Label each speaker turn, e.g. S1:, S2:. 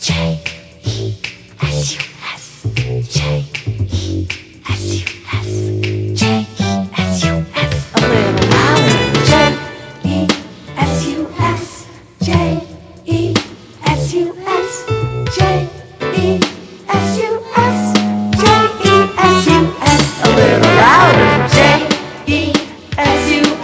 S1: Shake, heat, as you ask. Shake, A little louder. Shake, heat, as you A little louder. Shake, heat, as you